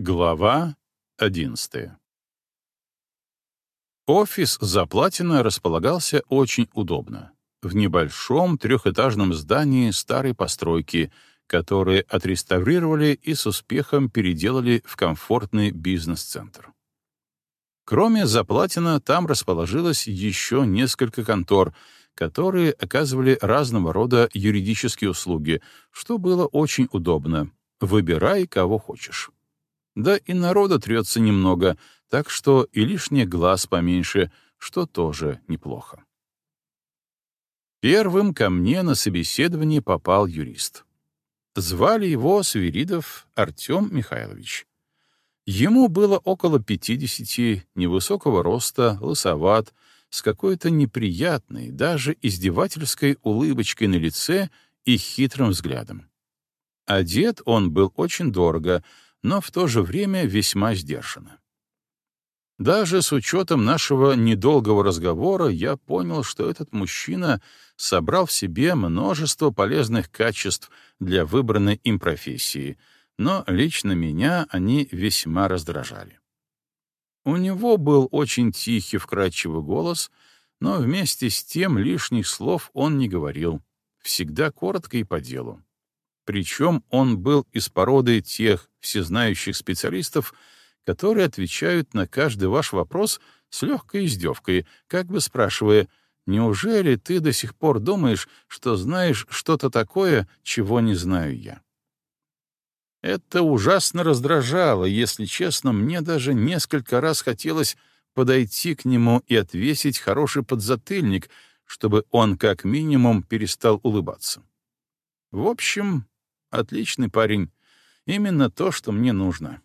Глава 11 Офис Заплатина располагался очень удобно. В небольшом трехэтажном здании старой постройки, которые отреставрировали и с успехом переделали в комфортный бизнес-центр. Кроме Заплатина, там расположилось еще несколько контор, которые оказывали разного рода юридические услуги, что было очень удобно. Выбирай, кого хочешь. Да и народа трется немного, так что и лишний глаз поменьше, что тоже неплохо. Первым ко мне на собеседование попал юрист. Звали его Свиридов Артем Михайлович. Ему было около пятидесяти, невысокого роста, лысоват, с какой-то неприятной, даже издевательской улыбочкой на лице и хитрым взглядом. Одет он был очень дорого — но в то же время весьма сдержанно. Даже с учетом нашего недолгого разговора я понял, что этот мужчина собрал в себе множество полезных качеств для выбранной им профессии, но лично меня они весьма раздражали. У него был очень тихий, вкрадчивый голос, но вместе с тем лишних слов он не говорил, всегда коротко и по делу. Причем он был из породы тех всезнающих специалистов, которые отвечают на каждый ваш вопрос с легкой издевкой, как бы спрашивая, «Неужели ты до сих пор думаешь, что знаешь что-то такое, чего не знаю я?» Это ужасно раздражало, если честно, мне даже несколько раз хотелось подойти к нему и отвесить хороший подзатыльник, чтобы он как минимум перестал улыбаться. В общем, Отличный парень. Именно то, что мне нужно.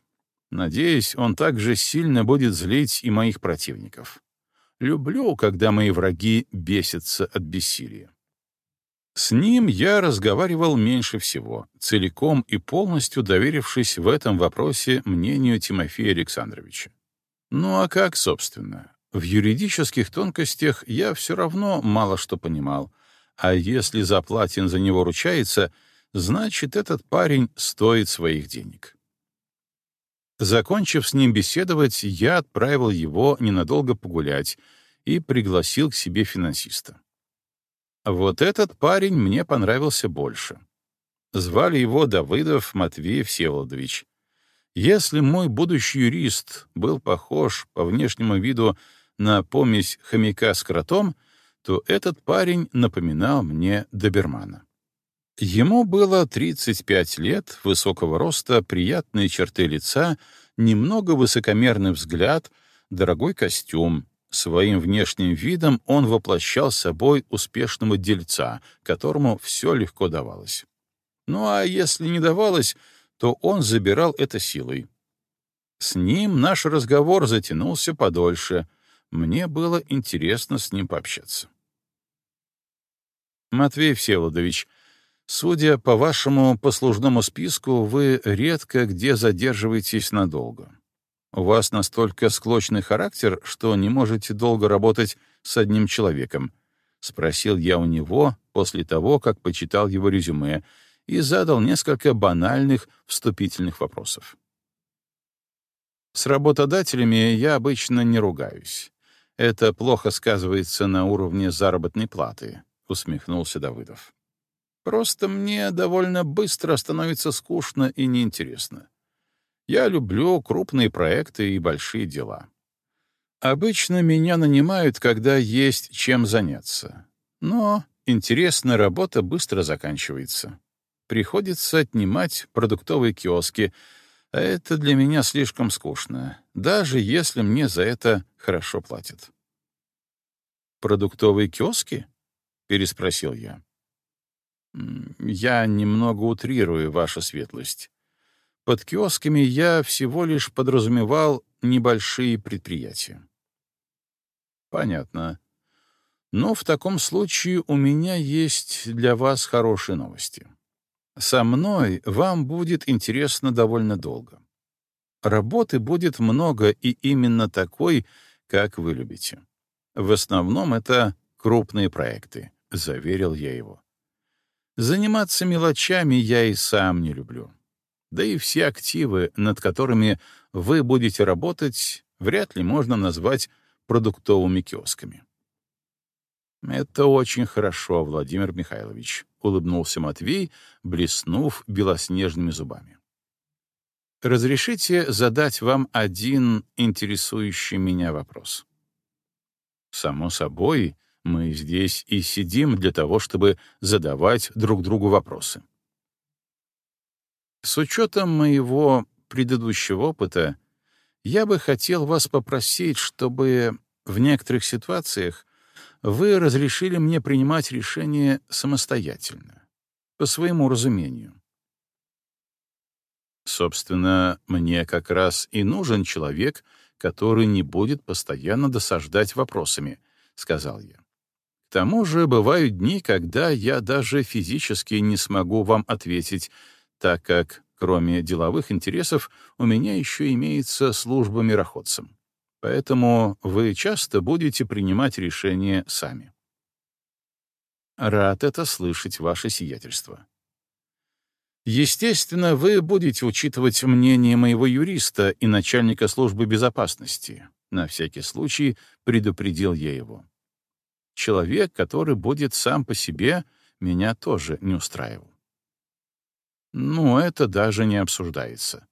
Надеюсь, он также сильно будет злить и моих противников. Люблю, когда мои враги бесятся от бессилия. С ним я разговаривал меньше всего, целиком и полностью доверившись в этом вопросе мнению Тимофея Александровича. Ну а как, собственно? В юридических тонкостях я все равно мало что понимал, а если Заплатин за него ручается — значит, этот парень стоит своих денег. Закончив с ним беседовать, я отправил его ненадолго погулять и пригласил к себе финансиста. Вот этот парень мне понравился больше. Звали его Давыдов Матвей Всеволодович. Если мой будущий юрист был похож по внешнему виду на помесь хомяка с кротом, то этот парень напоминал мне добермана. Ему было 35 лет, высокого роста, приятные черты лица, немного высокомерный взгляд, дорогой костюм. Своим внешним видом он воплощал собой успешного дельца, которому все легко давалось. Ну а если не давалось, то он забирал это силой. С ним наш разговор затянулся подольше. Мне было интересно с ним пообщаться. «Матвей Всеволодович», Судя по вашему послужному списку, вы редко где задерживаетесь надолго. У вас настолько склочный характер, что не можете долго работать с одним человеком, — спросил я у него после того, как почитал его резюме, и задал несколько банальных вступительных вопросов. С работодателями я обычно не ругаюсь. Это плохо сказывается на уровне заработной платы, — усмехнулся Давыдов. Просто мне довольно быстро становится скучно и неинтересно. Я люблю крупные проекты и большие дела. Обычно меня нанимают, когда есть чем заняться. Но интересная работа быстро заканчивается. Приходится отнимать продуктовые киоски, а это для меня слишком скучно, даже если мне за это хорошо платят. «Продуктовые киоски?» — переспросил я. Я немного утрирую, ваша светлость. Под киосками я всего лишь подразумевал небольшие предприятия. Понятно. Но в таком случае у меня есть для вас хорошие новости. Со мной вам будет интересно довольно долго. Работы будет много и именно такой, как вы любите. В основном это крупные проекты, — заверил я его. Заниматься мелочами я и сам не люблю. Да и все активы, над которыми вы будете работать, вряд ли можно назвать продуктовыми киосками. «Это очень хорошо, Владимир Михайлович», — улыбнулся Матвей, блеснув белоснежными зубами. «Разрешите задать вам один интересующий меня вопрос?» «Само собой, мы здесь и сидим для того, чтобы задавать друг другу вопросы». С учетом моего предыдущего опыта, я бы хотел вас попросить, чтобы в некоторых ситуациях вы разрешили мне принимать решения самостоятельно, по своему разумению. Собственно, мне как раз и нужен человек, который не будет постоянно досаждать вопросами, — сказал я. Тому же бывают дни, когда я даже физически не смогу вам ответить, так как, кроме деловых интересов, у меня еще имеется служба мироходцем. Поэтому вы часто будете принимать решения сами. Рад это слышать, ваше сиятельство. Естественно, вы будете учитывать мнение моего юриста и начальника службы безопасности. На всякий случай предупредил я его. Человек, который будет сам по себе, меня тоже не устраивал. Ну, это даже не обсуждается.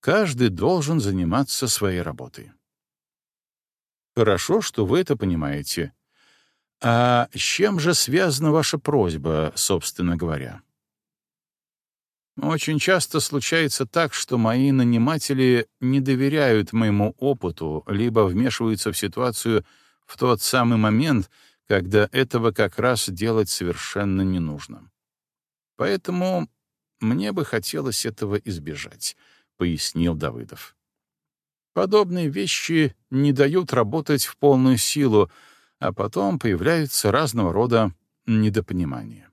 Каждый должен заниматься своей работой. Хорошо, что вы это понимаете. А с чем же связана ваша просьба, собственно говоря? Очень часто случается так, что мои наниматели не доверяют моему опыту, либо вмешиваются в ситуацию в тот самый момент, когда этого как раз делать совершенно не нужно. Поэтому мне бы хотелось этого избежать, — пояснил Давыдов. Подобные вещи не дают работать в полную силу, а потом появляются разного рода недопонимания.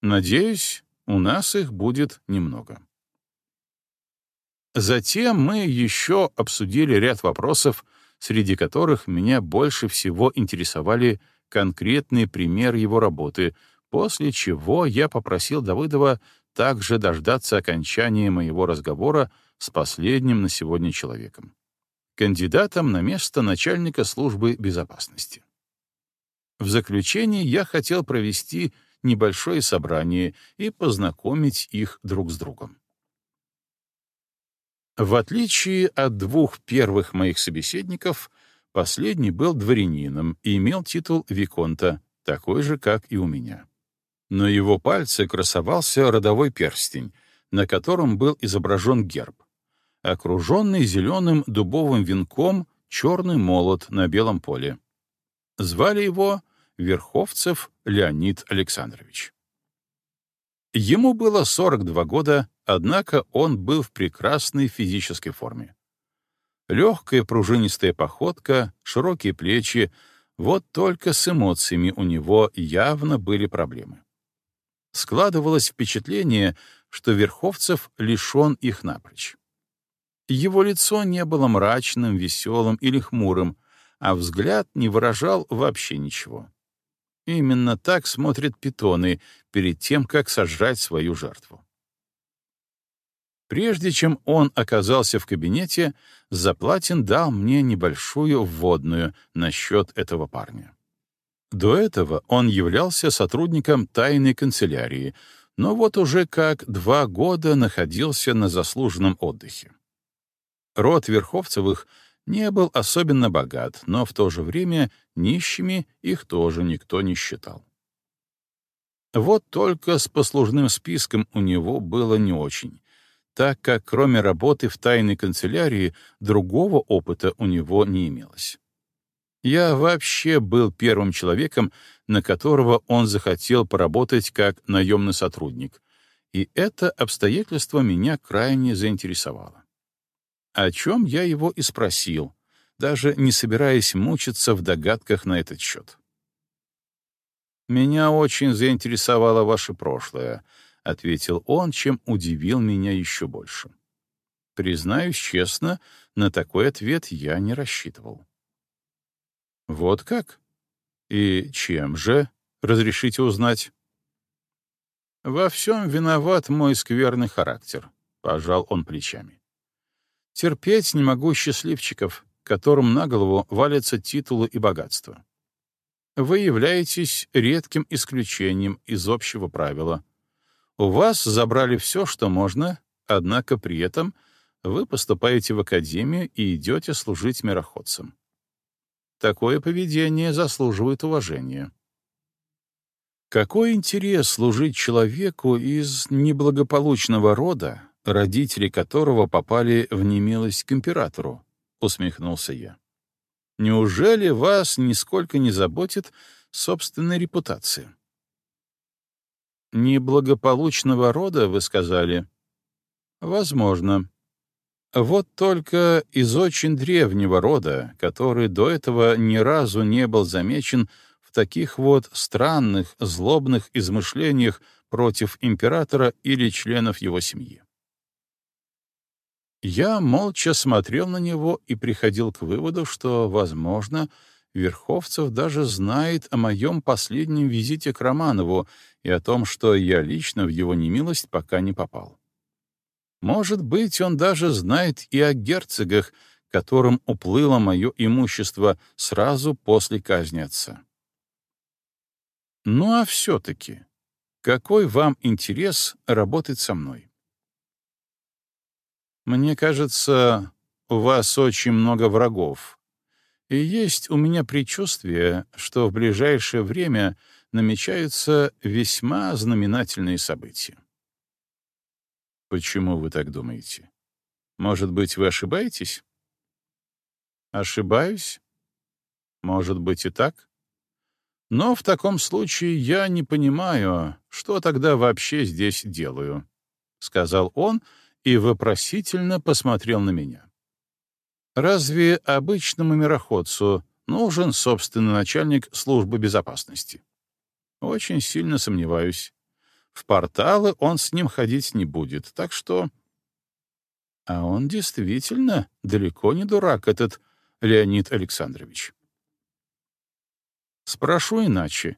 Надеюсь, у нас их будет немного. Затем мы еще обсудили ряд вопросов, среди которых меня больше всего интересовали конкретный пример его работы, после чего я попросил Давыдова также дождаться окончания моего разговора с последним на сегодня человеком, кандидатом на место начальника службы безопасности. В заключение я хотел провести небольшое собрание и познакомить их друг с другом. В отличие от двух первых моих собеседников, последний был дворянином и имел титул Виконта, такой же, как и у меня. На его пальце красовался родовой перстень, на котором был изображен герб окруженный зеленым дубовым венком черный молот на белом поле. Звали его Верховцев Леонид Александрович. Ему было 42 года, однако он был в прекрасной физической форме. Легкая пружинистая походка, широкие плечи — вот только с эмоциями у него явно были проблемы. Складывалось впечатление, что Верховцев лишен их напрочь. Его лицо не было мрачным, веселым или хмурым, а взгляд не выражал вообще ничего. Именно так смотрят питоны перед тем, как сожрать свою жертву. Прежде чем он оказался в кабинете, Заплатин дал мне небольшую вводную насчет этого парня. До этого он являлся сотрудником тайной канцелярии, но вот уже как два года находился на заслуженном отдыхе. Род Верховцевых не был особенно богат, но в то же время нищими их тоже никто не считал. Вот только с послужным списком у него было не очень, так как кроме работы в тайной канцелярии другого опыта у него не имелось. Я вообще был первым человеком, на которого он захотел поработать как наемный сотрудник, и это обстоятельство меня крайне заинтересовало о чем я его и спросил, даже не собираясь мучиться в догадках на этот счет. «Меня очень заинтересовало ваше прошлое», — ответил он, чем удивил меня еще больше. Признаюсь честно, на такой ответ я не рассчитывал. «Вот как? И чем же, разрешите узнать?» Во всем виноват мой скверный характер, — пожал он плечами. Терпеть не могу счастливчиков, которым на голову валятся титулы и богатства. Вы являетесь редким исключением из общего правила. У вас забрали все, что можно, однако при этом вы поступаете в академию и идете служить мироходцам. Такое поведение заслуживает уважения. Какой интерес служить человеку из неблагополучного рода, родители которого попали в немилость к императору? Усмехнулся я. Неужели вас нисколько не заботит собственная репутация? Неблагополучного рода, вы сказали? Возможно. Вот только из очень древнего рода, который до этого ни разу не был замечен в таких вот странных, злобных измышлениях против императора или членов его семьи. Я молча смотрел на него и приходил к выводу, что, возможно, Верховцев даже знает о моем последнем визите к Романову и о том, что я лично в его немилость пока не попал. Может быть, он даже знает и о герцогах, которым уплыло мое имущество сразу после казни отца. Ну а все-таки, какой вам интерес работать со мной? Мне кажется, у вас очень много врагов, и есть у меня предчувствие, что в ближайшее время намечаются весьма знаменательные события. Почему вы так думаете? Может быть, вы ошибаетесь? Ошибаюсь? Может быть и так? Но в таком случае я не понимаю, что тогда вообще здесь делаю, — сказал он и вопросительно посмотрел на меня. Разве обычному мироходцу нужен собственный начальник службы безопасности? Очень сильно сомневаюсь. В порталы он с ним ходить не будет, так что... А он действительно далеко не дурак, этот Леонид Александрович. Спрошу иначе.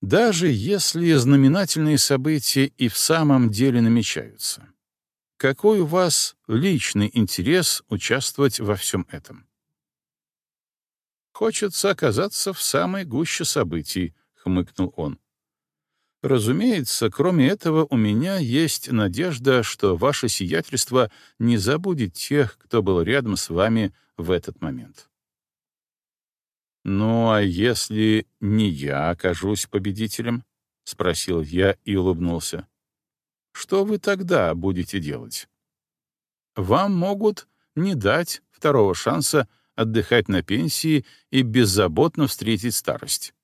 Даже если знаменательные события и в самом деле намечаются, какой у вас личный интерес участвовать во всем этом? Хочется оказаться в самой гуще событий, хмыкнул он. Разумеется, кроме этого, у меня есть надежда, что ваше сиятельство не забудет тех, кто был рядом с вами в этот момент. «Ну, а если не я окажусь победителем?» — спросил я и улыбнулся. «Что вы тогда будете делать? Вам могут не дать второго шанса отдыхать на пенсии и беззаботно встретить старость».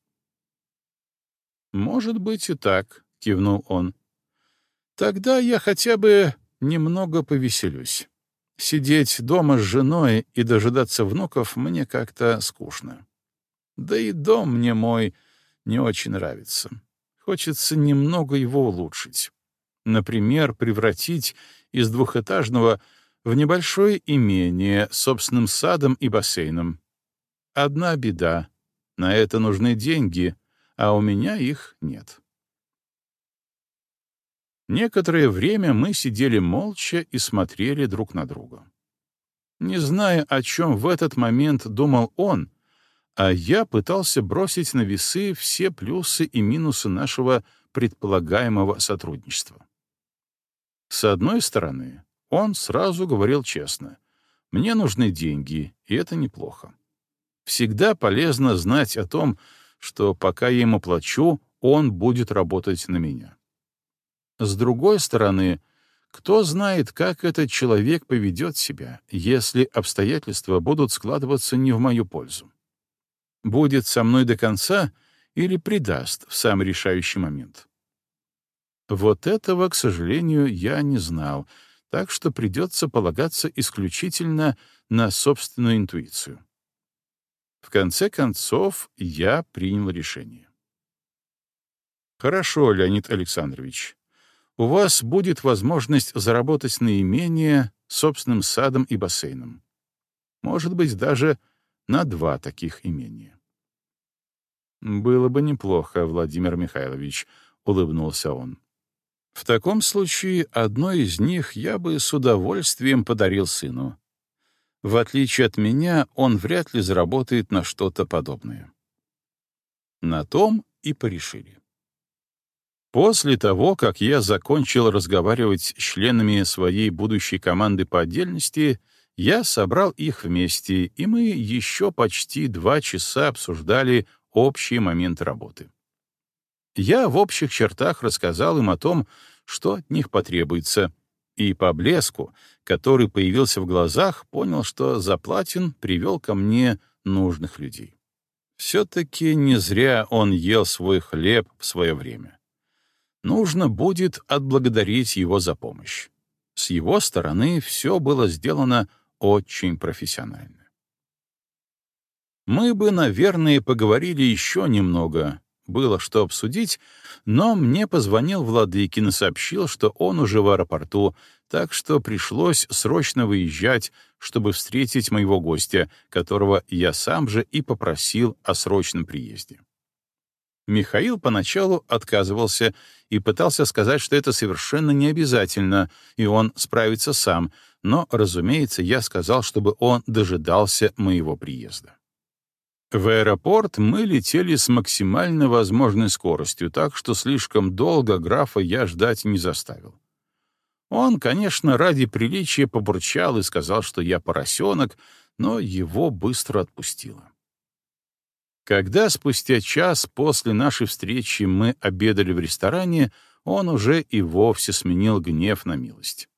«Может быть и так», — кивнул он. «Тогда я хотя бы немного повеселюсь. Сидеть дома с женой и дожидаться внуков мне как-то скучно». Да и дом мне мой не очень нравится. Хочется немного его улучшить. Например, превратить из двухэтажного в небольшое имение с собственным садом и бассейном. Одна беда — на это нужны деньги, а у меня их нет. Некоторое время мы сидели молча и смотрели друг на друга. Не зная, о чем в этот момент думал он, а я пытался бросить на весы все плюсы и минусы нашего предполагаемого сотрудничества. С одной стороны, он сразу говорил честно, «Мне нужны деньги, и это неплохо. Всегда полезно знать о том, что пока я ему плачу, он будет работать на меня. С другой стороны, кто знает, как этот человек поведет себя, если обстоятельства будут складываться не в мою пользу будет со мной до конца или предаст в самый решающий момент. Вот этого, к сожалению, я не знал, так что придется полагаться исключительно на собственную интуицию. В конце концов, я принял решение. Хорошо, Леонид Александрович. У вас будет возможность заработать на имение собственным садом и бассейном. Может быть, даже на два таких имения. «Было бы неплохо, Владимир Михайлович», — улыбнулся он. В таком случае одно из них я бы с удовольствием подарил сыну. В отличие от меня, он вряд ли заработает на что-то подобное. На том и порешили. После того, как я закончил разговаривать с членами своей будущей команды по отдельности, я собрал их вместе, и мы еще почти два часа обсуждали общие моменты работы. Я в общих чертах рассказал им о том, что от них потребуется, и по блеску, который появился в глазах, понял, что Заплатин привел ко мне нужных людей. Все-таки не зря он ел свой хлеб в свое время. Нужно будет отблагодарить его за помощь. С его стороны все было сделано очень профессионально. Мы бы, наверное, поговорили еще немного, было что обсудить, но мне позвонил Владыкин и сообщил, что он уже в аэропорту, так что пришлось срочно выезжать, чтобы встретить моего гостя, которого я сам же и попросил о срочном приезде. Михаил поначалу отказывался и пытался сказать, что это совершенно не обязательно, и он справится сам, но, разумеется, я сказал, чтобы он дожидался моего приезда. В аэропорт мы летели с максимально возможной скоростью, так что слишком долго графа я ждать не заставил. Он, конечно, ради приличия побурчал и сказал, что я поросенок, но его быстро отпустило. Когда спустя час после нашей встречи мы обедали в ресторане, он уже и вовсе сменил гнев на милость.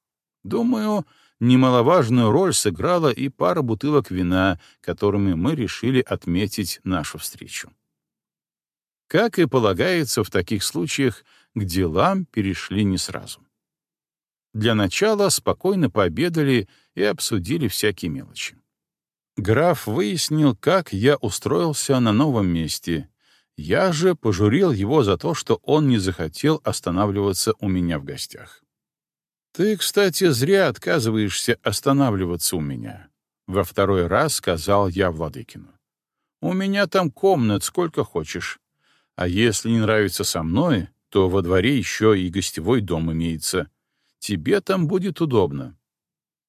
Думаю, немаловажную роль сыграла и пара бутылок вина, которыми мы решили отметить нашу встречу. Как и полагается в таких случаях, к делам перешли не сразу. Для начала спокойно пообедали и обсудили всякие мелочи. Граф выяснил, как я устроился на новом месте. Я же пожурил его за то, что он не захотел останавливаться у меня в гостях. «Ты, кстати, зря отказываешься останавливаться у меня», — во второй раз сказал я Владыкину. «У меня там комнат сколько хочешь. А если не нравится со мной, то во дворе еще и гостевой дом имеется. Тебе там будет удобно».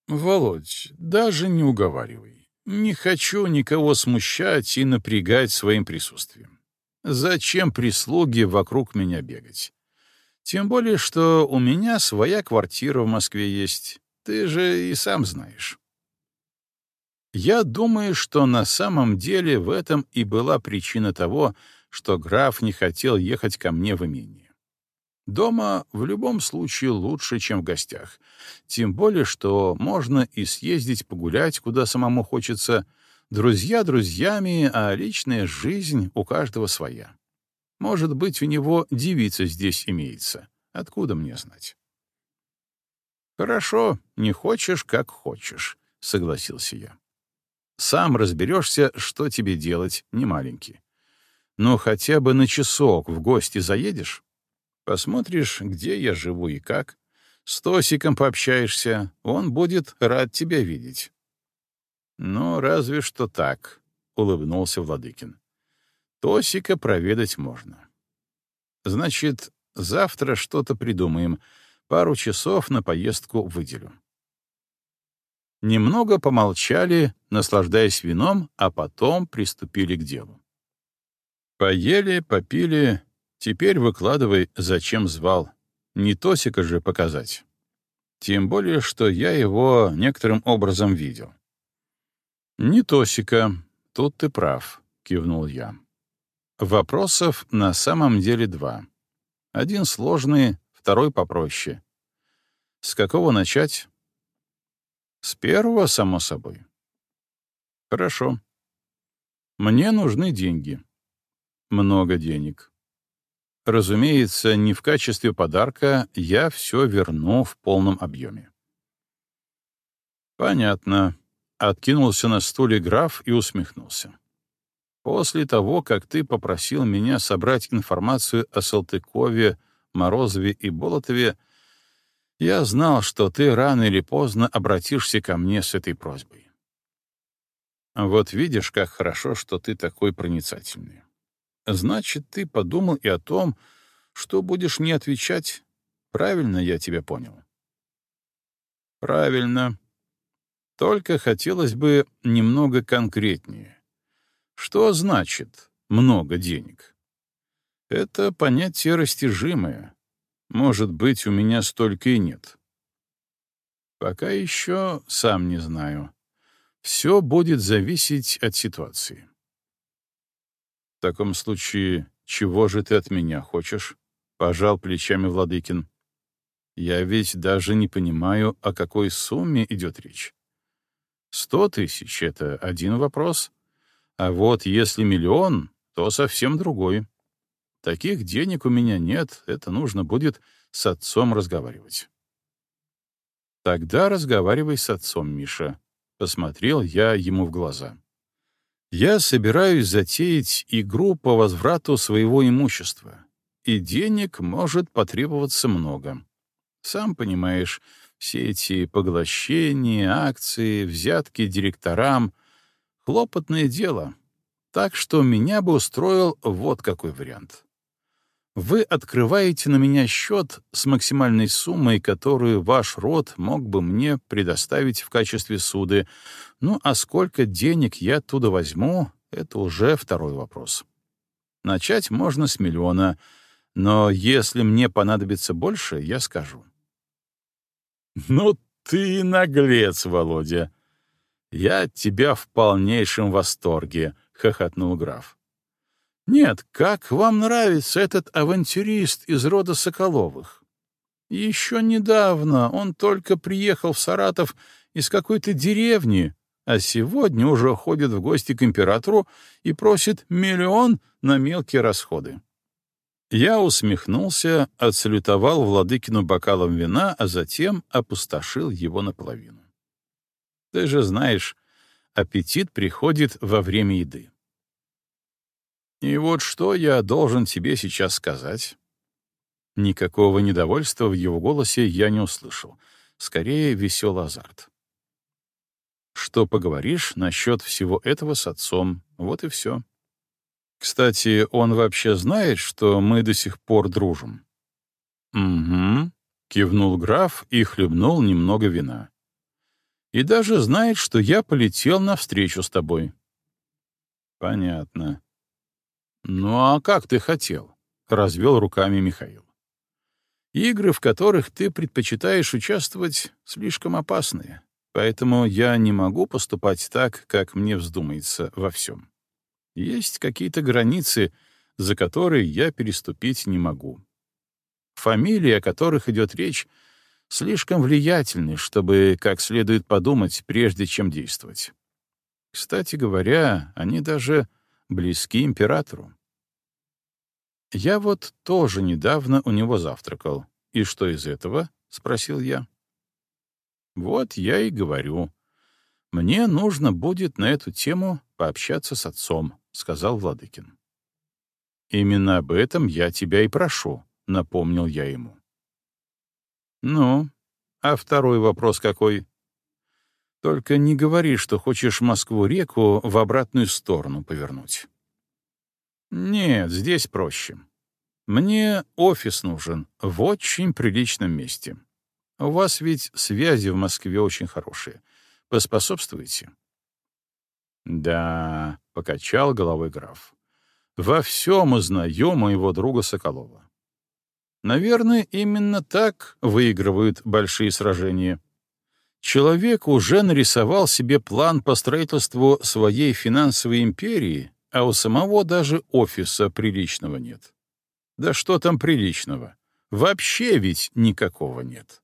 «Володь, даже не уговаривай. Не хочу никого смущать и напрягать своим присутствием. Зачем прислуги вокруг меня бегать? Тем более, что у меня своя квартира в Москве есть. Ты же и сам знаешь. Я думаю, что на самом деле в этом и была причина того, что граф не хотел ехать ко мне в имение. Дома в любом случае лучше, чем в гостях. Тем более, что можно и съездить погулять, куда самому хочется. Друзья друзьями, а личная жизнь у каждого своя. Может быть, у него девица здесь имеется. Откуда мне знать? «Хорошо, не хочешь, как хочешь», — согласился я. «Сам разберешься, что тебе делать, не маленький. Но хотя бы на часок в гости заедешь? Посмотришь, где я живу и как. С Тосиком пообщаешься, он будет рад тебя видеть». «Ну, разве что так», — улыбнулся Владыкин. Тосика проведать можно. Значит, завтра что-то придумаем. Пару часов на поездку выделю. Немного помолчали, наслаждаясь вином, а потом приступили к делу. Поели, попили. Теперь выкладывай, зачем звал. Не Тосика же показать. Тем более, что я его некоторым образом видел. «Не Тосика, тут ты прав», — кивнул я. Вопросов на самом деле два. Один сложный, второй попроще. С какого начать? С первого, само собой. Хорошо. Мне нужны деньги. Много денег. Разумеется, не в качестве подарка я все верну в полном объеме. Понятно. Откинулся на стуле граф и усмехнулся. После того, как ты попросил меня собрать информацию о Салтыкове, Морозове и Болотове, я знал, что ты рано или поздно обратишься ко мне с этой просьбой. Вот видишь, как хорошо, что ты такой проницательный. Значит, ты подумал и о том, что будешь мне отвечать. Правильно я тебя понял? Правильно. Только хотелось бы немного конкретнее. Что значит «много денег»? Это понятие растяжимое. Может быть, у меня столько и нет. Пока еще сам не знаю. Все будет зависеть от ситуации. В таком случае, чего же ты от меня хочешь? Пожал плечами Владыкин. Я ведь даже не понимаю, о какой сумме идет речь. Сто тысяч — это один вопрос, а вот если миллион, то совсем другой. Таких денег у меня нет, это нужно будет с отцом разговаривать. Тогда разговаривай с отцом, Миша. Посмотрел я ему в глаза. Я собираюсь затеять игру по возврату своего имущества, и денег может потребоваться много. Сам понимаешь, все эти поглощения, акции, взятки директорам — хлопотное дело. Так что меня бы устроил вот какой вариант. Вы открываете на меня счет с максимальной суммой, которую ваш род мог бы мне предоставить в качестве суды. Ну а сколько денег я оттуда возьму — это уже второй вопрос. Начать можно с миллиона, но если мне понадобится больше, я скажу. «Ну ты наглец, Володя!» «Я от тебя в полнейшем восторге», — хохотнул граф. «Нет, как вам нравится этот авантюрист из рода Соколовых? Еще недавно он только приехал в Саратов из какой-то деревни, а сегодня уже ходит в гости к императору и просит миллион на мелкие расходы. Я усмехнулся, отсалютовал владыкину бокалом вина, а затем опустошил его наполовину. Ты же знаешь, аппетит приходит во время еды. И вот что я должен тебе сейчас сказать. Никакого недовольства в его голосе я не услышал. Скорее, веселый азарт. Что поговоришь насчет всего этого с отцом, вот и все. Кстати, он вообще знает, что мы до сих пор дружим? Угу, кивнул граф и хлебнул немного вина. И даже знает, что я полетел навстречу с тобой. Понятно. Ну а как ты хотел? развел руками Михаил. Игры, в которых ты предпочитаешь участвовать, слишком опасные, поэтому я не могу поступать так, как мне вздумается во всем. Есть какие-то границы, за которые я переступить не могу. Фамилии, о которых идет речь, слишком влиятельны, чтобы как следует подумать, прежде чем действовать. Кстати говоря, они даже близки императору. Я вот тоже недавно у него завтракал. И что из этого? — спросил я. Вот я и говорю. Мне нужно будет на эту тему пообщаться с отцом. — сказал Владыкин. «Именно об этом я тебя и прошу», — напомнил я ему. «Ну, а второй вопрос какой?» «Только не говори, что хочешь Москву-реку в обратную сторону повернуть». «Нет, здесь проще. Мне офис нужен в очень приличном месте. У вас ведь связи в Москве очень хорошие. Поспособствуйте?» «Да, — покачал головой граф. «Во всем узнаю моего друга Соколова. Наверное, именно так выигрывают большие сражения. Человек уже нарисовал себе план по строительству своей финансовой империи, а у самого даже офиса приличного нет. Да что там приличного? Вообще ведь никакого нет.